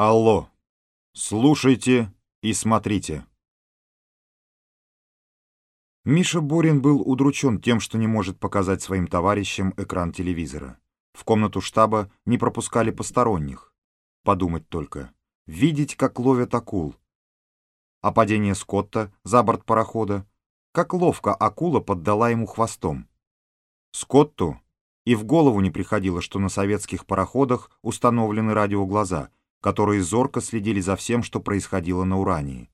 Алло, слушайте и смотрите. Миша Борин был удручен тем, что не может показать своим товарищам экран телевизора. В комнату штаба не пропускали посторонних. Подумать только. Видеть, как ловят акул. А падение Скотта за борт парохода. Как ловко акула поддала ему хвостом. Скотту и в голову не приходило, что на советских пароходах установлены радиоглаза, которые зорко следили за всем, что происходило на Урании.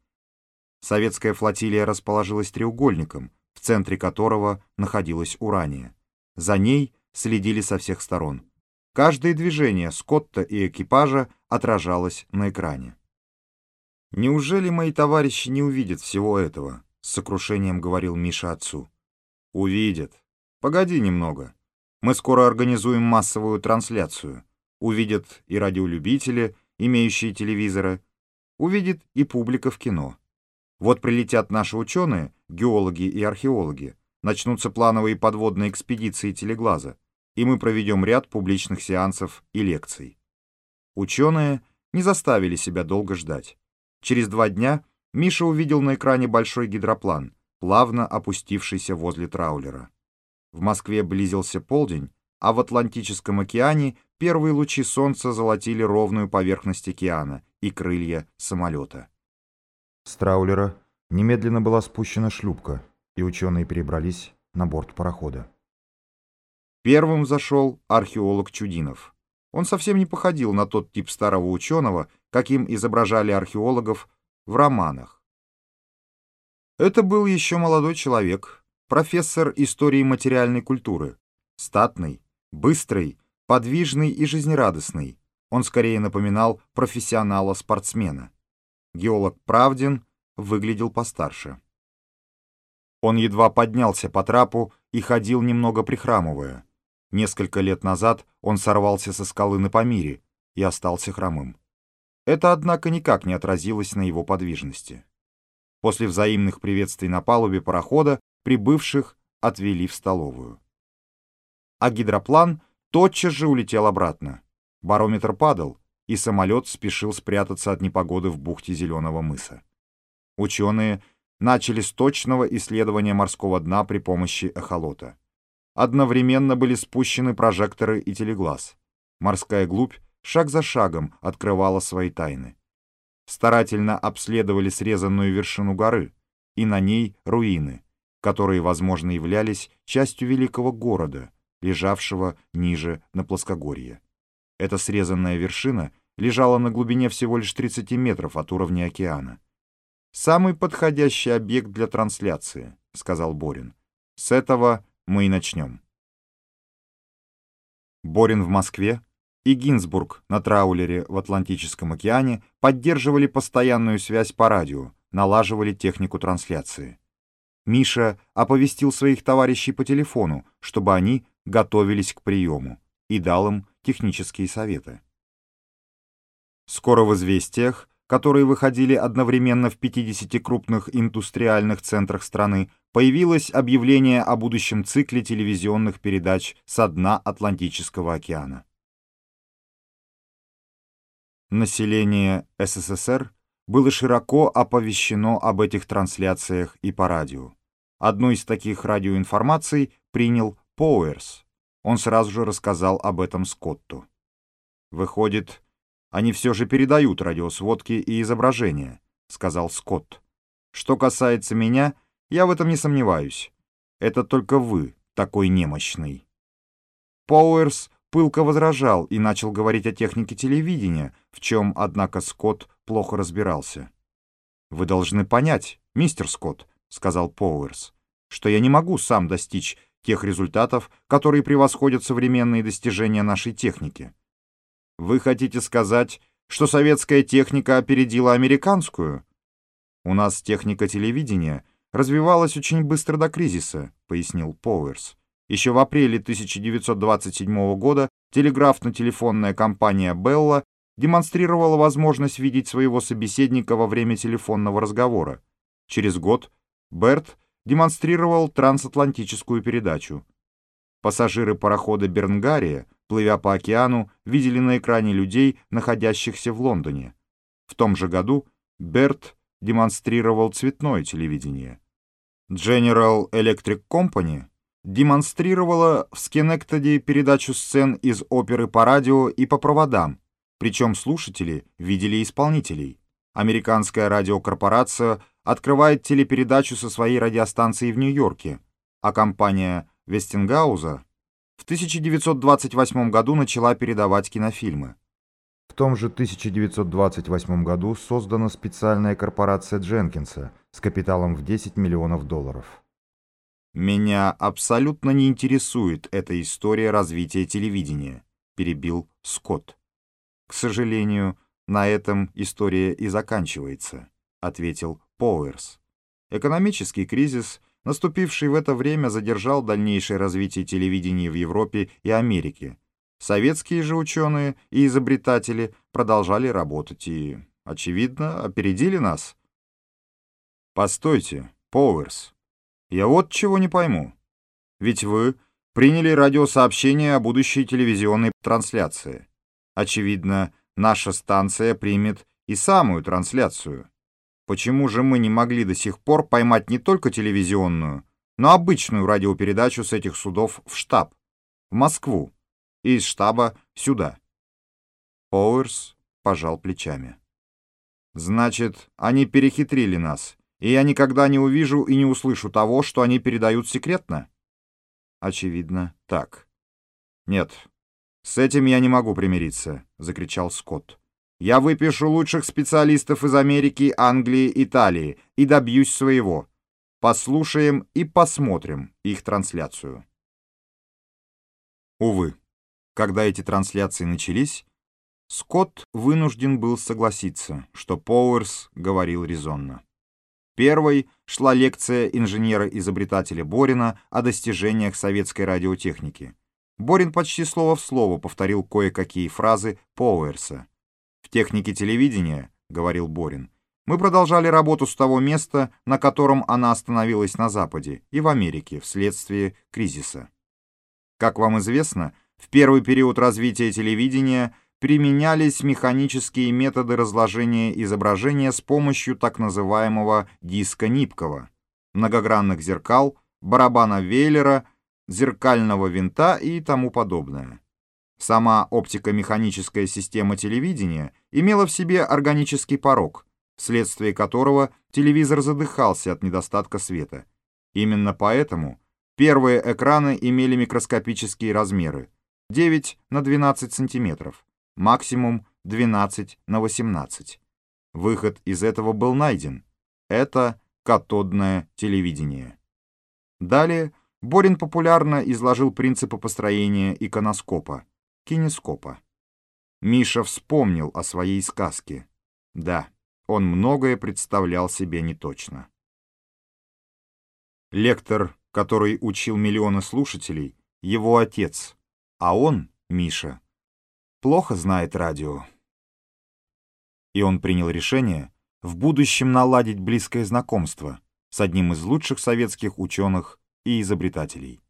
Советская флотилия расположилась треугольником, в центре которого находилась Урания. За ней следили со всех сторон. Каждое движение Скотта и экипажа отражалось на экране. «Неужели мои товарищи не увидят всего этого?» — с сокрушением говорил Миша отцу. «Увидят. Погоди немного. Мы скоро организуем массовую трансляцию. Увидят и радиолюбители, имеющие телевизоры, увидит и публика в кино. Вот прилетят наши ученые, геологи и археологи, начнутся плановые подводные экспедиции телеглаза, и мы проведем ряд публичных сеансов и лекций. Ученые не заставили себя долго ждать. Через два дня Миша увидел на экране большой гидроплан, плавно опустившийся возле траулера. В Москве близился полдень, а в Атлантическом океане первые лучи солнца золотили ровную поверхность океана и крылья самолета. С траулера немедленно была спущена шлюпка, и ученые перебрались на борт парохода. Первым зашел археолог Чудинов. Он совсем не походил на тот тип старого ученого, каким изображали археологов в романах. Это был еще молодой человек, профессор истории материальной культуры, статный, быстрый, подвижный и жизнерадостный. Он скорее напоминал профессионала-спортсмена. Геолог Правдин выглядел постарше. Он едва поднялся по трапу и ходил немного прихрамывая. Несколько лет назад он сорвался со скалы на Памире и остался хромым. Это, однако, никак не отразилось на его подвижности. После взаимных приветствий на палубе парохода прибывших отвели в столовую. А гидроплан тотчас же улетел обратно. Барометр падал, и самолет спешил спрятаться от непогоды в бухте Зеленого мыса. Ученые начали с точного исследования морского дна при помощи эхолота. Одновременно были спущены прожекторы и телеглаз. Морская глубь шаг за шагом открывала свои тайны. Старательно обследовали срезанную вершину горы, и на ней руины, которые, возможно, являлись частью великого города, лежавшего ниже на плоскогорье. Эта срезанная вершина лежала на глубине всего лишь 30 метров от уровня океана. «Самый подходящий объект для трансляции», — сказал Борин. «С этого мы и начнем». Борин в Москве и Гинзбург на траулере в Атлантическом океане поддерживали постоянную связь по радио, налаживали технику трансляции. Миша оповестил своих товарищей по телефону, чтобы они готовились к приему, и дал им технические советы. Скоро в «Известиях», которые выходили одновременно в 50 крупных индустриальных центрах страны, появилось объявление о будущем цикле телевизионных передач со дна Атлантического океана. Население СССР было широко оповещено об этих трансляциях и по радио. Одну из таких радиоинформаций принял Поуэрс. Он сразу же рассказал об этом Скотту. Выходит, они все же передают радиосводки и изображения, сказал Скотт. Что касается меня, я в этом не сомневаюсь. Это только вы такой немощный. Пауэрс пылко возражал и начал говорить о технике телевидения, в чем, однако, Скотт плохо разбирался. «Вы должны понять, мистер Скотт», — сказал Пауэрс, «что я не могу сам достичь тех результатов, которые превосходят современные достижения нашей техники. Вы хотите сказать, что советская техника опередила американскую? У нас техника телевидения развивалась очень быстро до кризиса, пояснил Пауэрс. Еще в апреле 1927 года телеграфно-телефонная компания «Белла» демонстрировала возможность видеть своего собеседника во время телефонного разговора. Через год Берт демонстрировал трансатлантическую передачу. Пассажиры парохода «Бернгария» плывя по океану, видели на экране людей, находящихся в Лондоне. В том же году Берт демонстрировал цветное телевидение. General Electric Company демонстрировала в Скенектоде передачу сцен из оперы по радио и по проводам, причем слушатели видели исполнителей. Американская радиокорпорация открывает телепередачу со своей радиостанцией в Нью-Йорке, а компания Вестингауза в 1928 году начала передавать кинофильмы. В том же 1928 году создана специальная корпорация Дженкинса с капиталом в 10 миллионов долларов. «Меня абсолютно не интересует эта история развития телевидения», — перебил Скотт. «К сожалению, на этом история и заканчивается», — ответил Пауэрс. Экономический кризис, наступивший в это время, задержал дальнейшее развитие телевидения в Европе и Америке. Советские же ученые и изобретатели продолжали работать и, очевидно, опередили нас. «Постойте, Пауэрс, я вот чего не пойму. Ведь вы приняли радиосообщение о будущей телевизионной трансляции. Очевидно, наша станция примет и самую трансляцию. Почему же мы не могли до сих пор поймать не только телевизионную, но обычную радиопередачу с этих судов в штаб, в Москву, и из штаба сюда? Пауэрс пожал плечами. Значит, они перехитрили нас, и я никогда не увижу и не услышу того, что они передают секретно? Очевидно, так. Нет, с этим я не могу примириться, закричал Скотт. Я выпишу лучших специалистов из Америки, Англии, Италии и добьюсь своего. Послушаем и посмотрим их трансляцию. Увы, когда эти трансляции начались, Скотт вынужден был согласиться, что Пауэрс говорил резонно. Первой шла лекция инженера-изобретателя Борина о достижениях советской радиотехники. Борин почти слово в слово повторил кое-какие фразы Пауэрса. В технике телевидения, говорил Борин, мы продолжали работу с того места, на котором она остановилась на Западе и в Америке вследствие кризиса. Как вам известно, в первый период развития телевидения применялись механические методы разложения изображения с помощью так называемого диска Нипкова, многогранных зеркал, барабана Вейлера, зеркального винта и тому подобное. Сама оптико-механическая система телевидения имела в себе органический порог, вследствие которого телевизор задыхался от недостатка света. Именно поэтому первые экраны имели микроскопические размеры 9 на 12 сантиметров, максимум 12 на 18. Выход из этого был найден. Это катодное телевидение. Далее Борин популярно изложил принципы построения иконоскопа кинескопа. Миша вспомнил о своей сказке. Да, он многое представлял себе неточно. Лектор, который учил миллионы слушателей, его отец, а он, Миша, плохо знает радио. И он принял решение в будущем наладить близкое знакомство с одним из лучших советских ученых и изобретателей.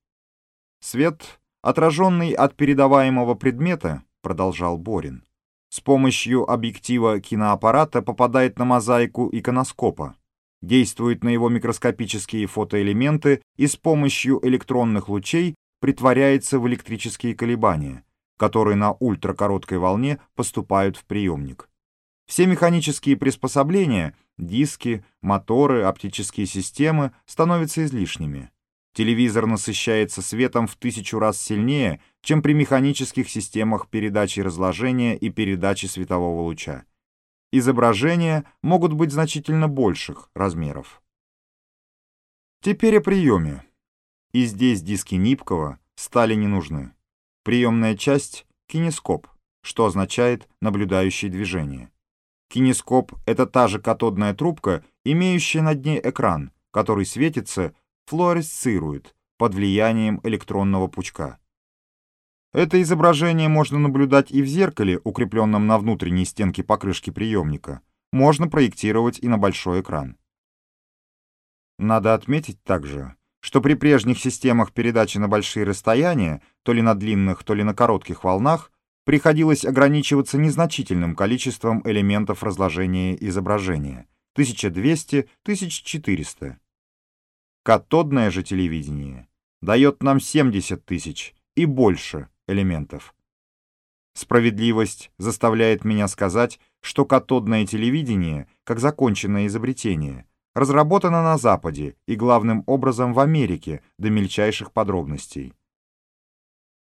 Свет Отраженный от передаваемого предмета, продолжал Борин, с помощью объектива киноаппарата попадает на мозаику иконоскопа, действует на его микроскопические фотоэлементы и с помощью электронных лучей притворяется в электрические колебания, которые на ультракороткой волне поступают в приемник. Все механические приспособления, диски, моторы, оптические системы становятся излишними. Телевизор насыщается светом в тысячу раз сильнее, чем при механических системах передачи разложения и передачи светового луча. Изображения могут быть значительно больших размеров. Теперь о приеме. И здесь диски Нипкова стали не нужны. Приемная часть — кинескоп, что означает наблюдающее движение. Кинескоп — это та же катодная трубка, имеющая на дне экран, который светится флуоресцирует под влиянием электронного пучка. Это изображение можно наблюдать и в зеркале, укрепленном на внутренней стенке покрышки приемника. Можно проектировать и на большой экран. Надо отметить также, что при прежних системах передачи на большие расстояния, то ли на длинных, то ли на коротких волнах, приходилось ограничиваться незначительным количеством элементов разложения изображения — 1200-1400. Катодное же телевидение дает нам 70 тысяч и больше элементов. Справедливость заставляет меня сказать, что катодное телевидение, как законченное изобретение, разработано на Западе и главным образом в Америке до мельчайших подробностей.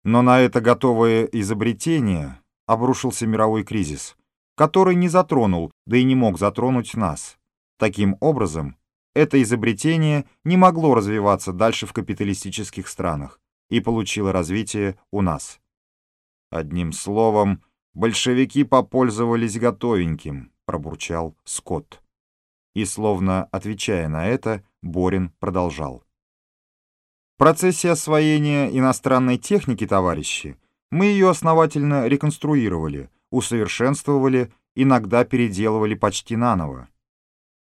Но на это готовое изобретение обрушился мировой кризис, который не затронул, да и не мог затронуть нас. Таким образом, это изобретение не могло развиваться дальше в капиталистических странах и получило развитие у нас. Одним словом, большевики попользовались готовеньким, пробурчал Скотт. И, словно отвечая на это, Борин продолжал. В процессе освоения иностранной техники, товарищи, мы ее основательно реконструировали, усовершенствовали, иногда переделывали почти наново.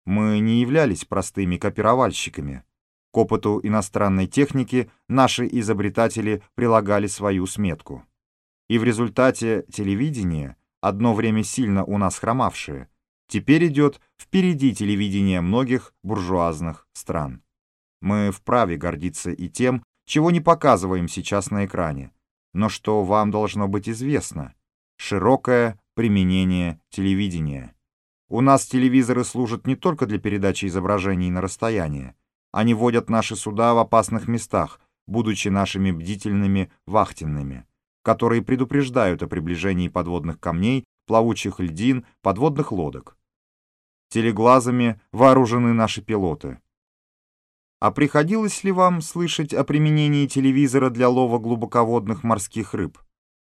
Мы не являлись простыми копировальщиками. К опыту иностранной техники наши изобретатели прилагали свою сметку. И в результате телевидение, одно время сильно у нас хромавшее, теперь идет впереди телевидения многих буржуазных стран. Мы вправе гордиться и тем, чего не показываем сейчас на экране, но что вам должно быть известно — широкое применение телевидения. У нас телевизоры служат не только для передачи изображений на расстояние. Они водят наши суда в опасных местах, будучи нашими бдительными вахтенными, которые предупреждают о приближении подводных камней, плавучих льдин, подводных лодок телеглазами вооружены наши пилоты. А приходилось ли вам слышать о применении телевизора для лова глубоководных морских рыб?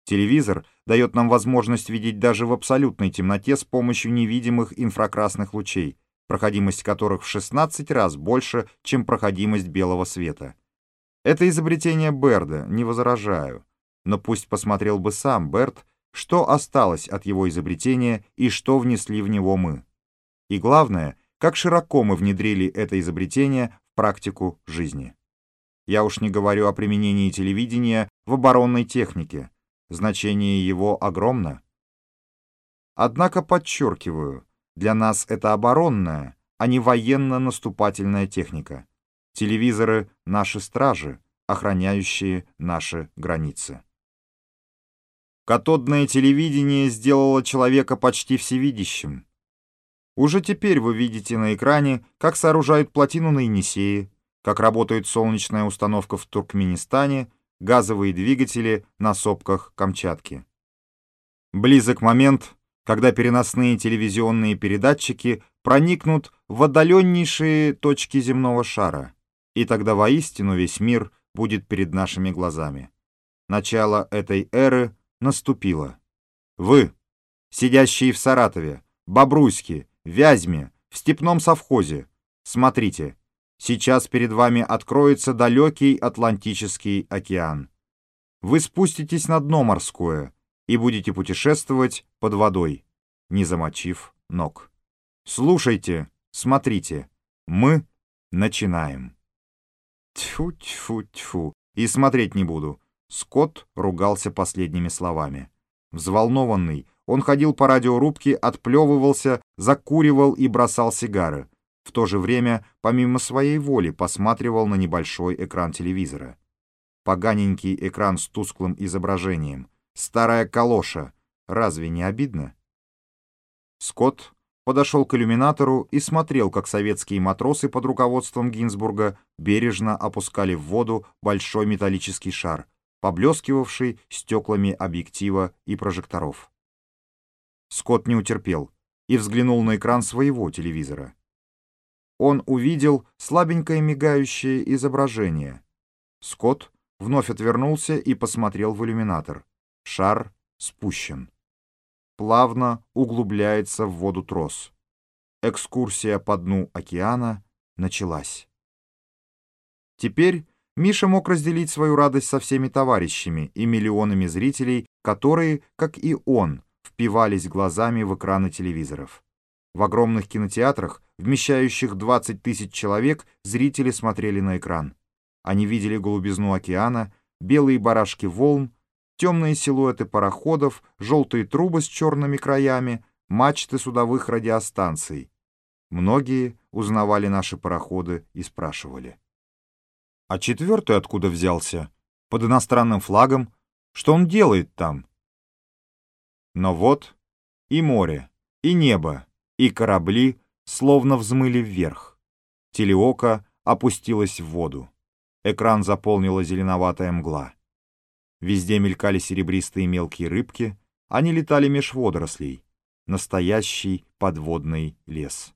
Телевизор дает нам возможность видеть даже в абсолютной темноте с помощью невидимых инфракрасных лучей, проходимость которых в 16 раз больше, чем проходимость белого света. Это изобретение Берда, не возражаю. Но пусть посмотрел бы сам Берд, что осталось от его изобретения и что внесли в него мы. И главное, как широко мы внедрили это изобретение в практику жизни. Я уж не говорю о применении телевидения в оборонной технике. Значение его огромно. Однако подчеркиваю, для нас это оборонная, а не военно-наступательная техника. Телевизоры — наши стражи, охраняющие наши границы. Катодное телевидение сделало человека почти всевидящим. Уже теперь вы видите на экране, как сооружают плотину на Енисее, как работает солнечная установка в Туркменистане, газовые двигатели на сопках Камчатки. Близок момент, когда переносные телевизионные передатчики проникнут в отдаленнейшие точки земного шара, и тогда воистину весь мир будет перед нашими глазами. Начало этой эры наступило. Вы, сидящие в Саратове, Бобруйске, Вязьме, в степном совхозе. Смотрите, сейчас перед вами откроется далекий Атлантический океан. Вы спуститесь на дно морское и будете путешествовать под водой, не замочив ног. Слушайте, смотрите, мы начинаем. Тьфу-тьфу-тьфу, и смотреть не буду. Скотт ругался последними словами. Взволнованный, он ходил по радиорубке, отплевывался, закуривал и бросал сигары. В то же время, помимо своей воли, посматривал на небольшой экран телевизора. Поганенький экран с тусклым изображением. Старая калоша. Разве не обидно? Скотт подошел к иллюминатору и смотрел, как советские матросы под руководством Гинзбурга бережно опускали в воду большой металлический шар, поблескивавший стеклами объектива и прожекторов. Скотт не утерпел и взглянул на экран своего телевизора. Он увидел слабенькое мигающее изображение. Скотт вновь отвернулся и посмотрел в иллюминатор. Шар спущен. Плавно углубляется в воду трос. Экскурсия по дну океана началась. Теперь Миша мог разделить свою радость со всеми товарищами и миллионами зрителей, которые, как и он, впивались глазами в экраны телевизоров. В огромных кинотеатрах, вмещающих 20 тысяч человек, зрители смотрели на экран. Они видели голубизну океана, белые барашки волн, темные силуэты пароходов, желтые трубы с черными краями, мачты судовых радиостанций. Многие узнавали наши пароходы и спрашивали. А четвертый откуда взялся? Под иностранным флагом? Что он делает там? Но вот и море, и небо, и корабли словно взмыли вверх. Телеока опустилась в воду. Экран заполнила зеленоватая мгла. Везде мелькали серебристые мелкие рыбки, они летали меж водорослей. Настоящий подводный лес.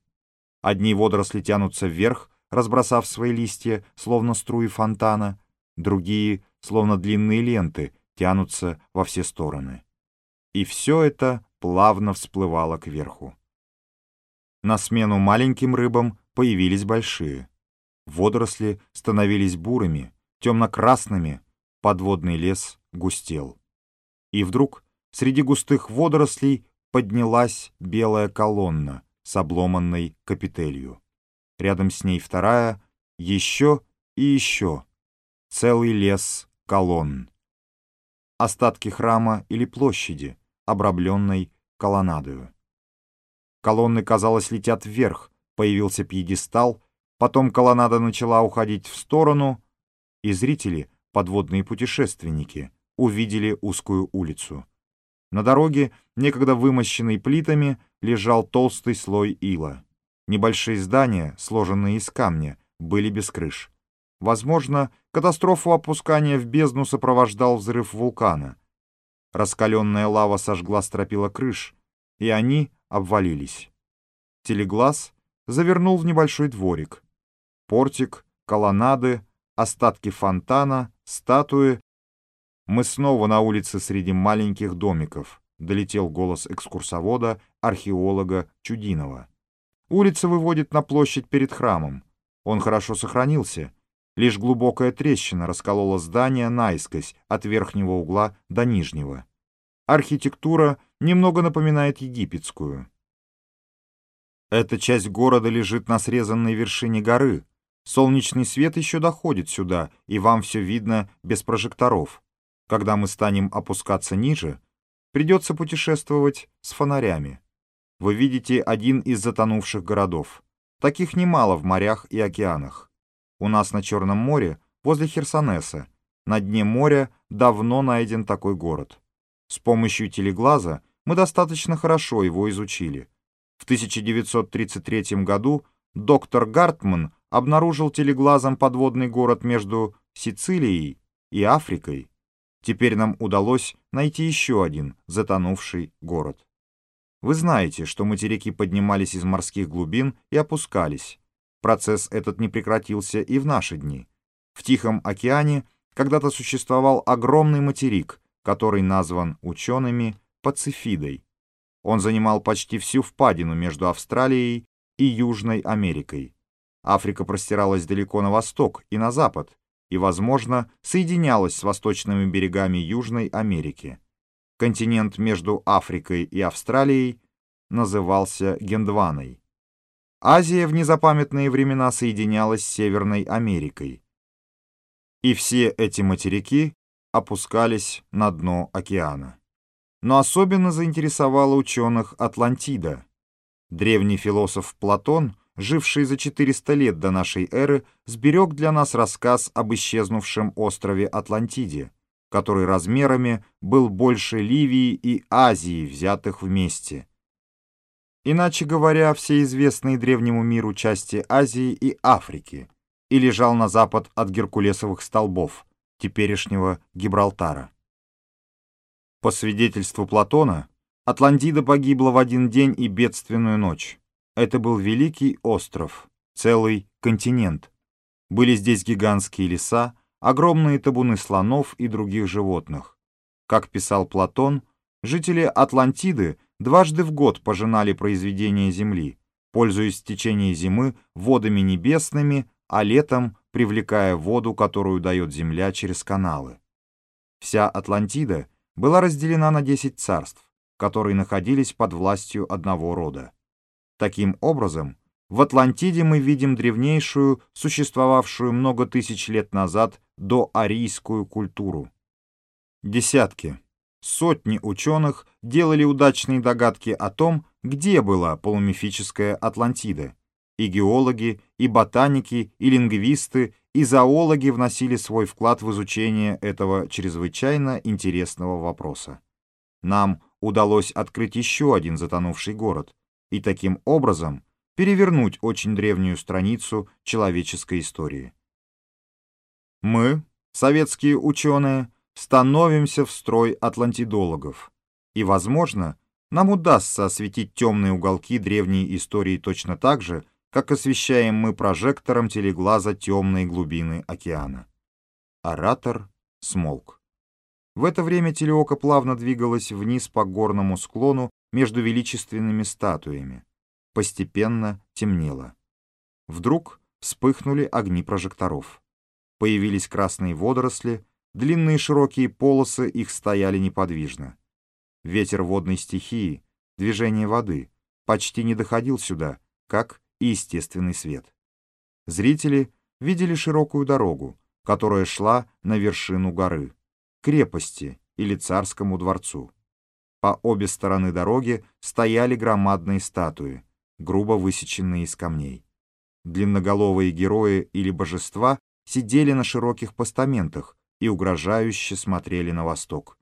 Одни водоросли тянутся вверх, разбросав свои листья, словно струи фонтана, другие, словно длинные ленты, тянутся во все стороны. И все это плавно всплывало кверху. На смену маленьким рыбам появились большие. Водоросли становились бурыми, темно-красными, подводный лес густел. И вдруг среди густых водорослей поднялась белая колонна с обломанной капителью. Рядом с ней вторая, еще и еще. Целый лес колонн. Остатки храма или площади, обрамленной колоннадою. Колонны, казалось, летят вверх, появился пьедестал, потом колоннада начала уходить в сторону, и зрители — подводные путешественники, увидели узкую улицу. На дороге, некогда вымощенной плитами, лежал толстый слой ила. Небольшие здания, сложенные из камня, были без крыш. Возможно, катастрофу опускания в бездну сопровождал взрыв вулкана. Раскаленная лава сожгла стропила крыш, и они обвалились. Телеглаз завернул в небольшой дворик. Портик, колоннады, остатки фонтана, статуи. Мы снова на улице среди маленьких домиков, долетел голос экскурсовода, археолога Чудинова. Улица выводит на площадь перед храмом. Он хорошо сохранился. Лишь глубокая трещина расколола здание наискось от верхнего угла до нижнего. Архитектура немного напоминает египетскую. Эта часть города лежит на срезанной вершине горы, Солнечный свет еще доходит сюда, и вам все видно без прожекторов. Когда мы станем опускаться ниже, придется путешествовать с фонарями. Вы видите один из затонувших городов. Таких немало в морях и океанах. У нас на Черном море, возле Херсонеса, на дне моря давно найден такой город. С помощью телеглаза мы достаточно хорошо его изучили. В 1933 году доктор Гартман обнаружил телеглазом подводный город между Сицилией и Африкой. Теперь нам удалось найти еще один затонувший город. Вы знаете, что материки поднимались из морских глубин и опускались. Процесс этот не прекратился и в наши дни. В Тихом океане когда-то существовал огромный материк, который назван учеными Пацифидой. Он занимал почти всю впадину между Австралией и Южной Америкой. Африка простиралась далеко на восток и на запад, и, возможно, соединялась с восточными берегами Южной Америки. Континент между Африкой и Австралией назывался Гендваной. Азия в незапамятные времена соединялась с Северной Америкой. И все эти материки опускались на дно океана. Но особенно заинтересовала ученых Атлантида. Древний философ Платон – живший за 400 лет до нашей эры, сберег для нас рассказ об исчезнувшем острове Атлантиде, который размерами был больше Ливии и Азии, взятых вместе. Иначе говоря, все известные древнему миру части Азии и Африки, и лежал на запад от Геркулесовых столбов, теперешнего Гибралтара. По свидетельству Платона, Атлантида погибла в один день и бедственную ночь. Это был великий остров, целый континент. Были здесь гигантские леса, огромные табуны слонов и других животных. Как писал Платон, жители Атлантиды дважды в год пожинали произведения Земли, пользуясь в течение зимы водами небесными, а летом привлекая воду, которую дает Земля через каналы. Вся Атлантида была разделена на десять царств, которые находились под властью одного рода. Таким образом, в Атлантиде мы видим древнейшую, существовавшую много тысяч лет назад, доарийскую культуру. Десятки, сотни ученых делали удачные догадки о том, где была полумифическая Атлантида. И геологи, и ботаники, и лингвисты, и зоологи вносили свой вклад в изучение этого чрезвычайно интересного вопроса. Нам удалось открыть еще один затонувший город, и таким образом перевернуть очень древнюю страницу человеческой истории. Мы, советские ученые, становимся в строй атлантидологов, и, возможно, нам удастся осветить темные уголки древней истории точно так же, как освещаем мы прожектором телеглаза темные глубины океана. Оратор смолк. В это время телеока плавно двигалась вниз по горному склону между величественными статуями. Постепенно темнело. Вдруг вспыхнули огни прожекторов. Появились красные водоросли, длинные широкие полосы их стояли неподвижно. Ветер водной стихии, движение воды, почти не доходил сюда, как и естественный свет. Зрители видели широкую дорогу, которая шла на вершину горы, крепости или царскому дворцу. По обе стороны дороги стояли громадные статуи, грубо высеченные из камней. Длинноголовые герои или божества сидели на широких постаментах и угрожающе смотрели на восток.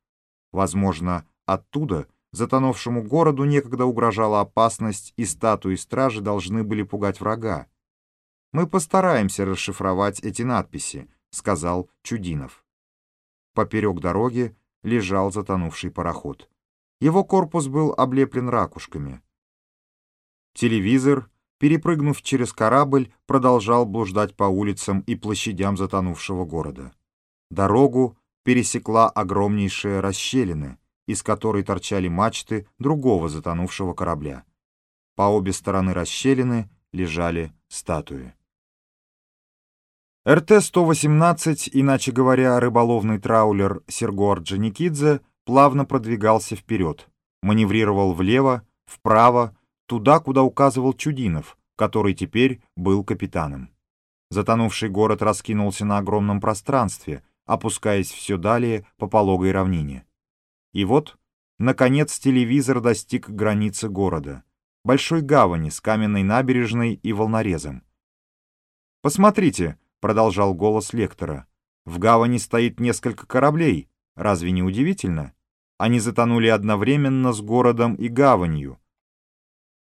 Возможно, оттуда затонувшему городу некогда угрожала опасность, и статуи стражи должны были пугать врага. «Мы постараемся расшифровать эти надписи», — сказал Чудинов. Поперек дороги лежал затонувший пароход. Его корпус был облеплен ракушками. Телевизор, перепрыгнув через корабль, продолжал блуждать по улицам и площадям затонувшего города. Дорогу пересекла огромнейшая расщелина, из которой торчали мачты другого затонувшего корабля. По обе стороны расщелины лежали статуи. РТ-118, иначе говоря, рыболовный траулер Серго Орджоникидзе, плавно продвигался вперед, маневрировал влево, вправо, туда, куда указывал Чудинов, который теперь был капитаном. Затонувший город раскинулся на огромном пространстве, опускаясь все далее по пологой равнине. И вот, наконец, телевизор достиг границы города, большой гавани с каменной набережной и волнорезом. «Посмотрите», — продолжал голос лектора, — «в гавани стоит несколько кораблей. Разве не удивительно? Они затонули одновременно с городом и гаванью.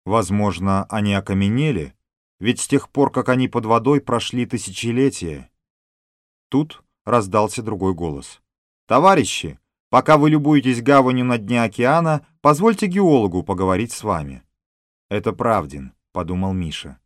Возможно, они окаменели, ведь с тех пор, как они под водой, прошли тысячелетия». Тут раздался другой голос. «Товарищи, пока вы любуетесь гаванью на дне океана, позвольте геологу поговорить с вами». «Это правдин», — подумал Миша.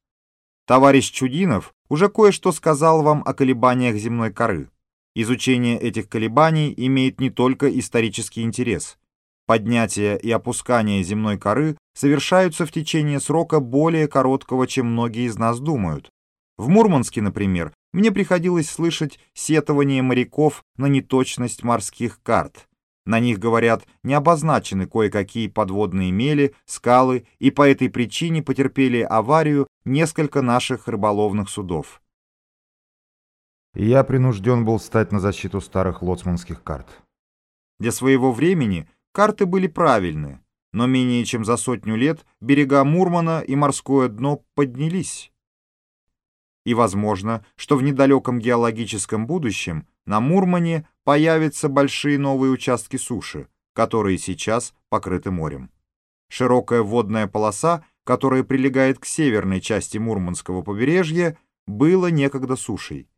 «Товарищ Чудинов уже кое-что сказал вам о колебаниях земной коры. Изучение этих колебаний имеет не только исторический интерес. Поднятие и опускание земной коры совершаются в течение срока более короткого, чем многие из нас думают. В Мурманске, например, мне приходилось слышать сетование моряков на неточность морских карт. На них, говорят, не обозначены кое-какие подводные мели, скалы, и по этой причине потерпели аварию несколько наших рыболовных судов. Я принужден был стать на защиту старых лоцманских карт. Для своего времени карты были правильны, но менее чем за сотню лет берега Мурмана и морское дно поднялись. И возможно, что в недалеком геологическом будущем на Мурмане появятся большие новые участки суши, которые сейчас покрыты морем. Широкая водная полоса, которая прилегает к северной части Мурманского побережья, была некогда сушей.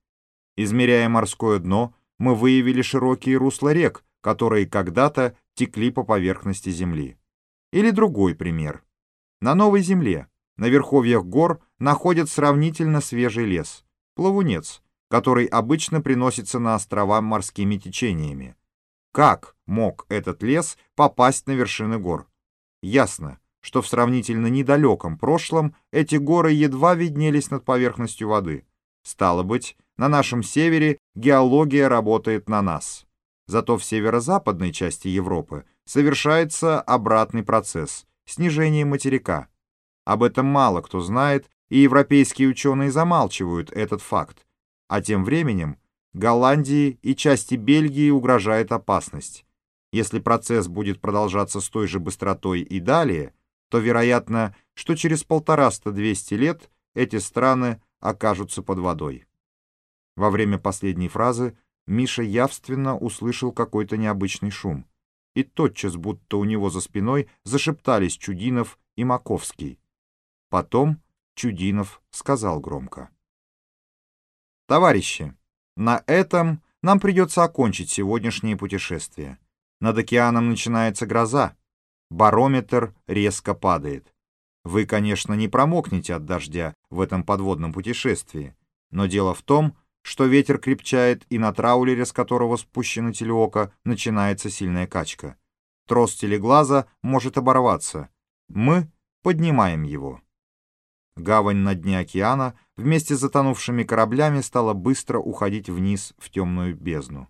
Измеряя морское дно, мы выявили широкие русла рек, которые когда-то текли по поверхности Земли. Или другой пример. На Новой Земле, на верховьях гор, находят сравнительно свежий лес – плавунец, который обычно приносится на острова морскими течениями. Как мог этот лес попасть на вершины гор? Ясно, что в сравнительно недалеком прошлом эти горы едва виднелись над поверхностью воды. Стало быть, на нашем севере геология работает на нас. Зато в северо-западной части Европы совершается обратный процесс – снижение материка. Об этом мало кто знает, и европейские ученые замалчивают этот факт, а тем временем Голландии и части Бельгии угрожает опасность. Если процесс будет продолжаться с той же быстротой и далее, то вероятно, что через полтораста-двести лет эти страны окажутся под водой. Во время последней фразы Миша явственно услышал какой-то необычный шум. И тотчас, будто у него за спиной, зашептались Чудинов и Маковский. Потом Чудинов сказал громко. «Товарищи, на этом нам придется окончить сегодняшнее путешествие. Над океаном начинается гроза. Барометр резко падает. Вы, конечно, не промокнете от дождя в этом подводном путешествии, но дело в том, что ветер крепчает, и на траулере, с которого спущена телеока, начинается сильная качка. Трос телеглаза может оборваться. Мы поднимаем его. Гавань на дне океана вместе с затонувшими кораблями стала быстро уходить вниз в темную бездну.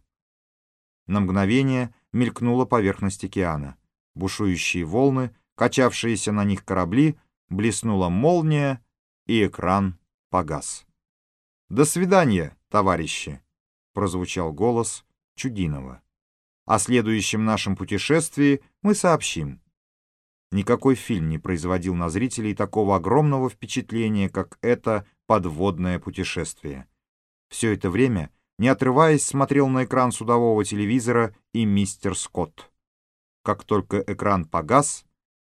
На мгновение мелькнула поверхность океана. Бушующие волны, качавшиеся на них корабли, блеснула молния, и экран погас. «До свидания!» товарищи!» — прозвучал голос Чудинова. «О следующем нашем путешествии мы сообщим». Никакой фильм не производил на зрителей такого огромного впечатления, как это подводное путешествие. Все это время, не отрываясь, смотрел на экран судового телевизора и мистер Скотт. Как только экран погас,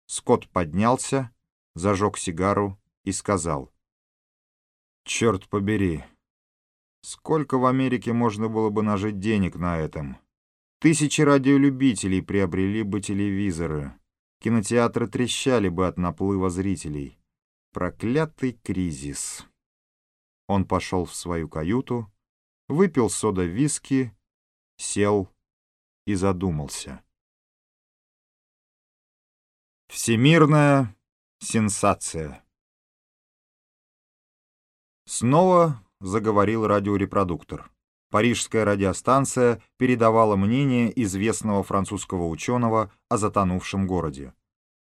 Скотт поднялся, зажег сигару и сказал. «Черт побери, Сколько в Америке можно было бы нажить денег на этом? Тысячи радиолюбителей приобрели бы телевизоры. Кинотеатры трещали бы от наплыва зрителей. Проклятый кризис. Он пошел в свою каюту, выпил сода-виски, сел и задумался. Всемирная сенсация. Снова заговорил радиорепродуктор. Парижская радиостанция передавала мнение известного французского ученого о затонувшем городе.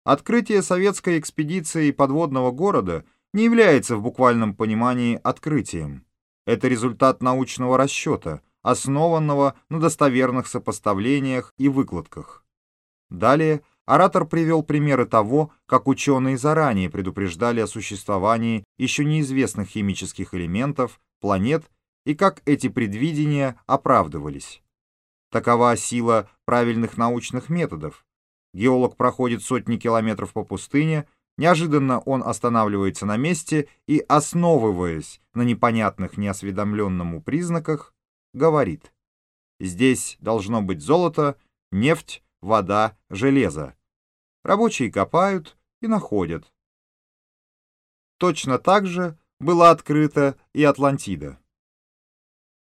Открытие советской экспедиции подводного города не является в буквальном понимании открытием. Это результат научного расчета, основанного на достоверных сопоставлениях и выкладках. Далее Оратор привел примеры того, как ученые заранее предупреждали о существовании еще неизвестных химических элементов, планет и как эти предвидения оправдывались. Такова сила правильных научных методов. Геолог проходит сотни километров по пустыне, неожиданно он останавливается на месте и, основываясь на непонятных неосведомленному признаках, говорит «Здесь должно быть золото, нефть, вода, железо. Рабочие копают и находят. Точно так же была открыта и Атлантида.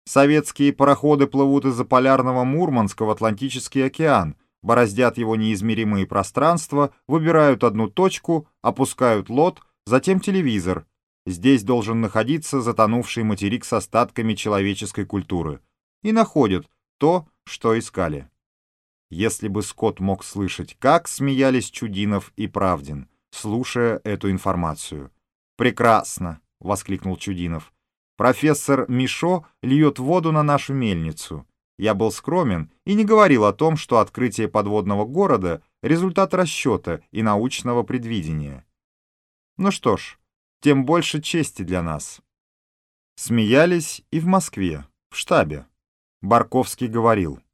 Советские пароходы плывут из-за полярного Мурманска в Атлантический океан, бороздят его неизмеримые пространства, выбирают одну точку, опускают лот, затем телевизор. Здесь должен находиться затонувший материк с остатками человеческой культуры. И находят то, что искали. Если бы Скотт мог слышать, как смеялись Чудинов и Правдин, слушая эту информацию. «Прекрасно!» — воскликнул Чудинов. «Профессор Мишо льет воду на нашу мельницу. Я был скромен и не говорил о том, что открытие подводного города — результат расчета и научного предвидения. Ну что ж, тем больше чести для нас». Смеялись и в Москве, в штабе. Барковский говорил —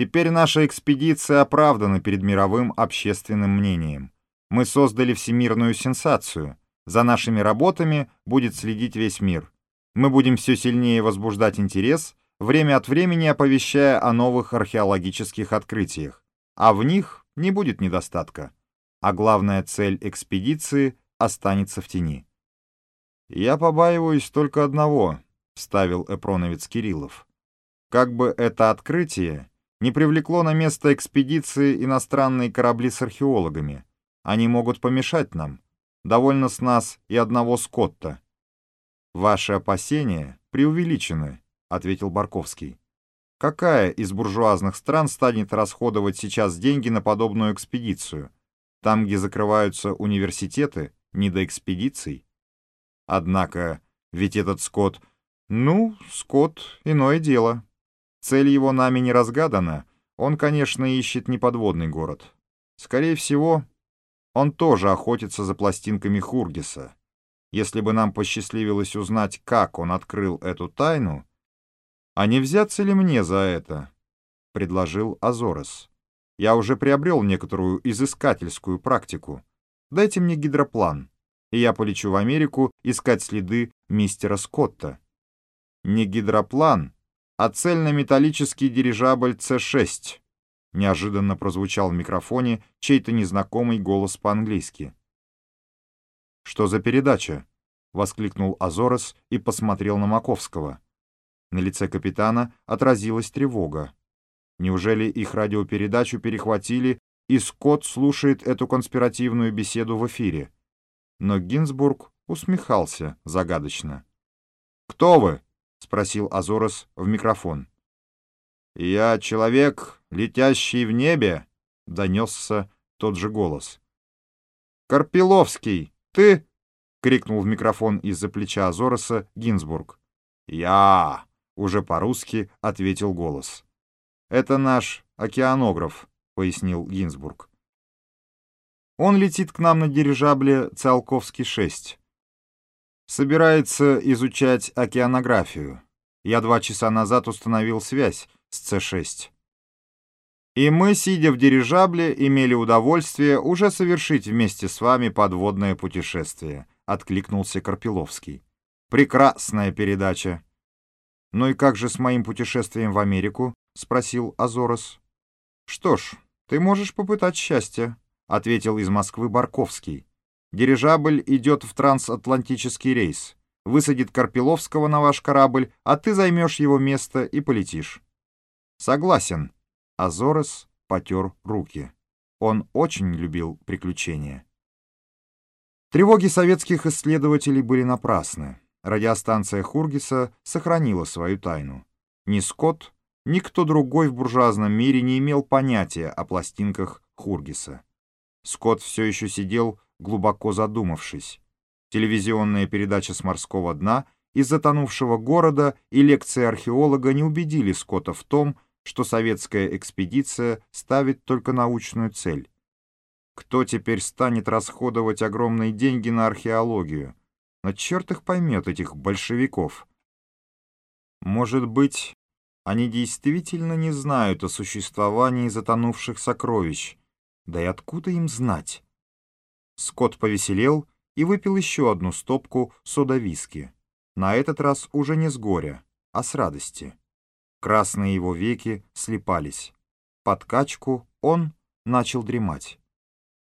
Теперь наша экспедиция оправдана перед мировым общественным мнением. Мы создали всемирную сенсацию. За нашими работами будет следить весь мир. Мы будем все сильнее возбуждать интерес, время от времени оповещая о новых археологических открытиях. А в них не будет недостатка. А главная цель экспедиции останется в тени. «Я побаиваюсь только одного», — ставил Эпроновец Кириллов. «Как бы это открытие не привлекло на место экспедиции иностранные корабли с археологами. Они могут помешать нам. Довольно с нас и одного Скотта. «Ваши опасения преувеличены», — ответил Барковский. «Какая из буржуазных стран станет расходовать сейчас деньги на подобную экспедицию? Там, где закрываются университеты, не до экспедиций». Однако, ведь этот Скотт... Ну, Скотт — иное дело. Цель его нами не разгадана. Он, конечно, ищет неподводный город. Скорее всего, он тоже охотится за пластинками Хургиса. Если бы нам посчастливилось узнать, как он открыл эту тайну... А не взяться ли мне за это? — предложил Азорес. Я уже приобрел некоторую изыскательскую практику. Дайте мне гидроплан, и я полечу в Америку искать следы мистера Скотта. Не гидроплан, а цельнометаллический дирижабль С-6. Неожиданно прозвучал в микрофоне чей-то незнакомый голос по-английски. «Что за передача?» — воскликнул Азорес и посмотрел на Маковского. На лице капитана отразилась тревога. Неужели их радиопередачу перехватили, и Скотт слушает эту конспиративную беседу в эфире? Но Гинзбург усмехался загадочно. «Кто вы?» — спросил Азорос в микрофон. «Я человек, летящий в небе», — донесся тот же голос. «Карпиловский, ты?» — крикнул в микрофон из-за плеча Азороса Гинзбург. «Я!» — уже по-русски ответил голос. «Это наш океанограф», — пояснил Гинзбург. «Он летит к нам на дирижабле «Циолковский-6». Собирается изучать океанографию. Я два часа назад установил связь с С-6. И мы, сидя в дирижабле, имели удовольствие уже совершить вместе с вами подводное путешествие», — откликнулся Карпиловский. «Прекрасная передача». «Ну и как же с моим путешествием в Америку?» — спросил Азорос. «Что ж, ты можешь попытать счастье», — ответил из Москвы Барковский. «Дирижабль идет в трансатлантический рейс, высадит Карпиловского на ваш корабль, а ты займешь его место и полетишь». «Согласен». Азорес потер руки. Он очень любил приключения. Тревоги советских исследователей были напрасны. Радиостанция Хургиса сохранила свою тайну. Ни Скотт, Никто другой в буржуазном мире не имел понятия о пластинках Хургиса. Скотт все еще сидел, глубоко задумавшись. Телевизионная передача с морского дна из затонувшего города и лекции археолога не убедили Скотта в том, что советская экспедиция ставит только научную цель. Кто теперь станет расходовать огромные деньги на археологию? Но черт их поймет, этих большевиков. Может быть, они действительно не знают о существовании затонувших сокровищ. Да и откуда им знать? Скотт повеселел и выпил еще одну стопку сода-виски. На этот раз уже не с горя, а с радости. Красные его веки слепались. Под качку он начал дремать.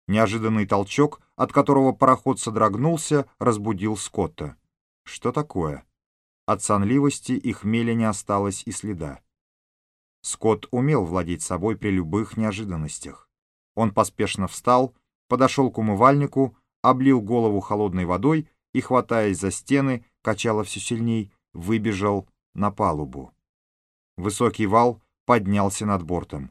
Неожиданный толчок, от которого пароход содрогнулся, разбудил Скотта. Что такое? От сонливости и хмеля не осталось и следа. Скотт умел владеть собой при любых неожиданностях. Он поспешно встал, подошел к умывальнику, облил голову холодной водой и, хватаясь за стены, качало все сильней, выбежал на палубу. Высокий вал поднялся над бортом.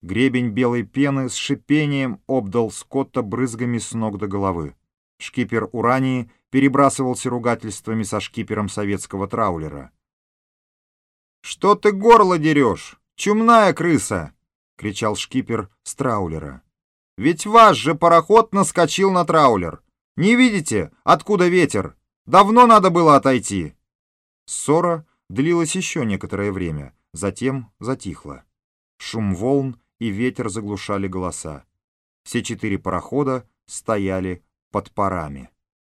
Гребень белой пены с шипением обдал Скотта брызгами с ног до головы. Шкипер Урании перебрасывался ругательствами со шкипером советского траулера. «Что ты горло дерешь? Чумная крыса!» — кричал шкипер с траулера. «Ведь ваш же пароход наскочил на траулер. Не видите, откуда ветер? Давно надо было отойти!» Ссора длилась еще некоторое время, затем затихла. Шум волн и ветер заглушали голоса. Все четыре парохода стояли под парами.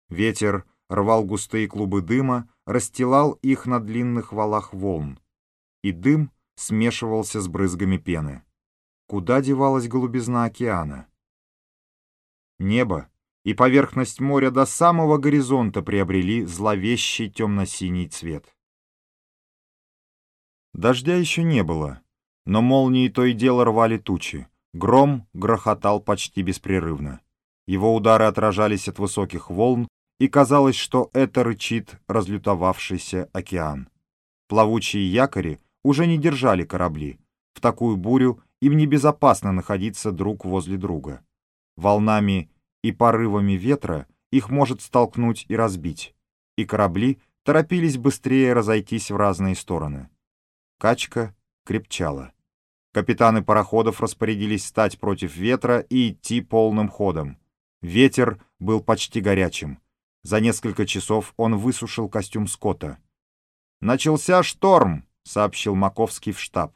Ветер рвал густые клубы дыма, расстилал их на длинных валах волн. И дым смешивался с брызгами пены. Куда девалась голубизна океана? Небо и поверхность моря до самого горизонта приобрели зловещий темно-синий цвет. Дождя еще не было, но молнии то и дело рвали тучи. Гром грохотал почти беспрерывно. Его удары отражались от высоких волн и казалось, что это рычит разлютовавшийся океан. Плавучие якори уже не держали корабли. В такую бурю им небезопасно находиться друг возле друга. Волнами и порывами ветра их может столкнуть и разбить. и корабли торопились быстрее разойтись в разные стороны. Качка крепчала. Капитаны пароходов распорядились стать против ветра и идти полным ходом. Ветер был почти горячим. За несколько часов он высушил костюм Скотта. «Начался шторм», — сообщил Маковский в штаб.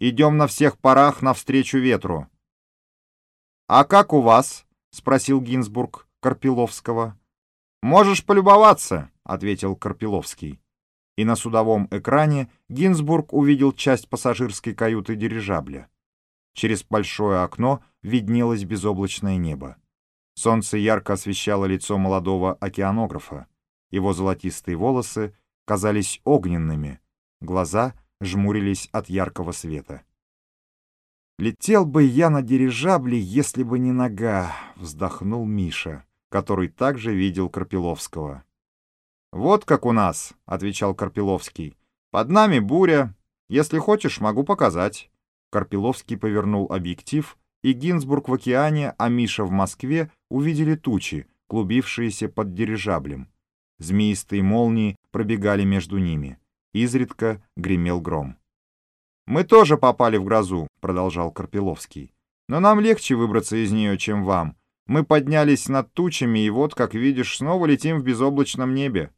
«Идем на всех парах навстречу ветру». «А как у вас?» — спросил Гинзбург Карпиловского. «Можешь полюбоваться», — ответил Карпиловский и на судовом экране Гинзбург увидел часть пассажирской каюты дирижабля. Через большое окно виднелось безоблачное небо. Солнце ярко освещало лицо молодого океанографа. Его золотистые волосы казались огненными, глаза жмурились от яркого света. «Летел бы я на дирижабле, если бы не нога», — вздохнул Миша, который также видел Карпиловского. «Вот как у нас», — отвечал Карпиловский. «Под нами буря. Если хочешь, могу показать». Карпиловский повернул объектив, и Гинзбург в океане, а Миша в Москве увидели тучи, клубившиеся под дирижаблем. Змеистые молнии пробегали между ними. Изредка гремел гром. «Мы тоже попали в грозу», — продолжал Карпиловский. «Но нам легче выбраться из нее, чем вам. Мы поднялись над тучами, и вот, как видишь, снова летим в безоблачном небе.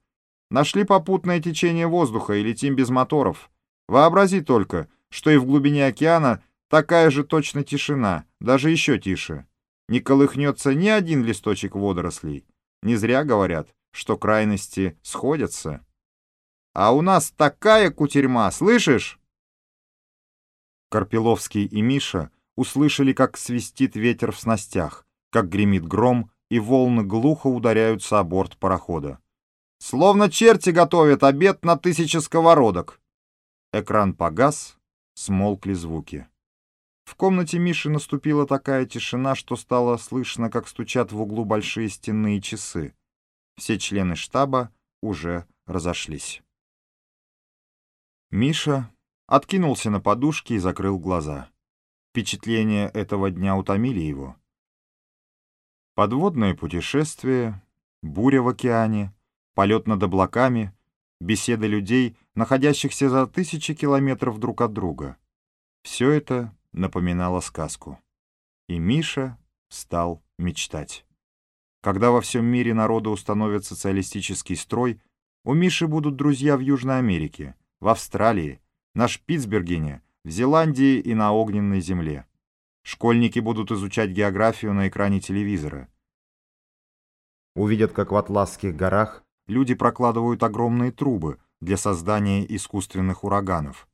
Нашли попутное течение воздуха и летим без моторов. Вообрази только, что и в глубине океана такая же точно тишина, даже еще тише. Не колыхнется ни один листочек водорослей. Не зря говорят, что крайности сходятся. А у нас такая кутерьма, слышишь? Карпиловский и Миша услышали, как свистит ветер в снастях, как гремит гром, и волны глухо ударяются о борт парохода. Словно черти готовят обед на тысячи сковородок. Экран погас, смолкли звуки. В комнате Миши наступила такая тишина, что стало слышно, как стучат в углу большие стенные часы. Все члены штаба уже разошлись. Миша откинулся на подушке и закрыл глаза. Впечатления этого дня утомили его. Подводное путешествие, буря в океане — полет над облаками, беседы людей, находящихся за тысячи километров друг от друга. Все это напоминало сказку. И Миша стал мечтать. Когда во всем мире народу установят социалистический строй, у Миши будут друзья в Южной Америке, в Австралии, на Шпицбергене, в Зеландии и на Огненной земле. Школьники будут изучать географию на экране телевизора. Увидят, как в Атласских горах люди прокладывают огромные трубы для создания искусственных ураганов,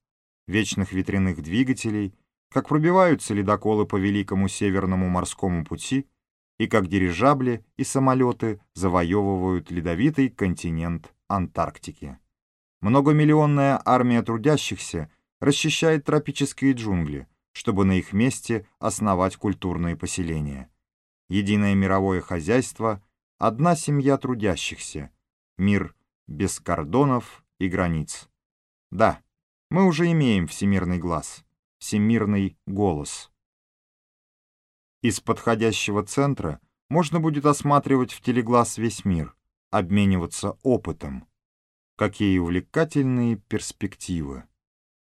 вечных ветряных двигателей, как пробиваются ледоколы по Великому Северному морскому пути и как дирижабли и самолеты завоевывают ледовитый континент Антарктики. Многомиллионная армия трудящихся расчищает тропические джунгли, чтобы на их месте основать культурные поселения. Единое мировое хозяйство — одна семья трудящихся — Мир без кордонов и границ. Да, мы уже имеем всемирный глаз, всемирный голос. Из подходящего центра можно будет осматривать в телеглаз весь мир, обмениваться опытом. Какие увлекательные перспективы.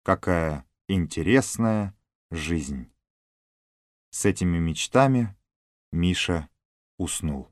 Какая интересная жизнь. С этими мечтами Миша уснул.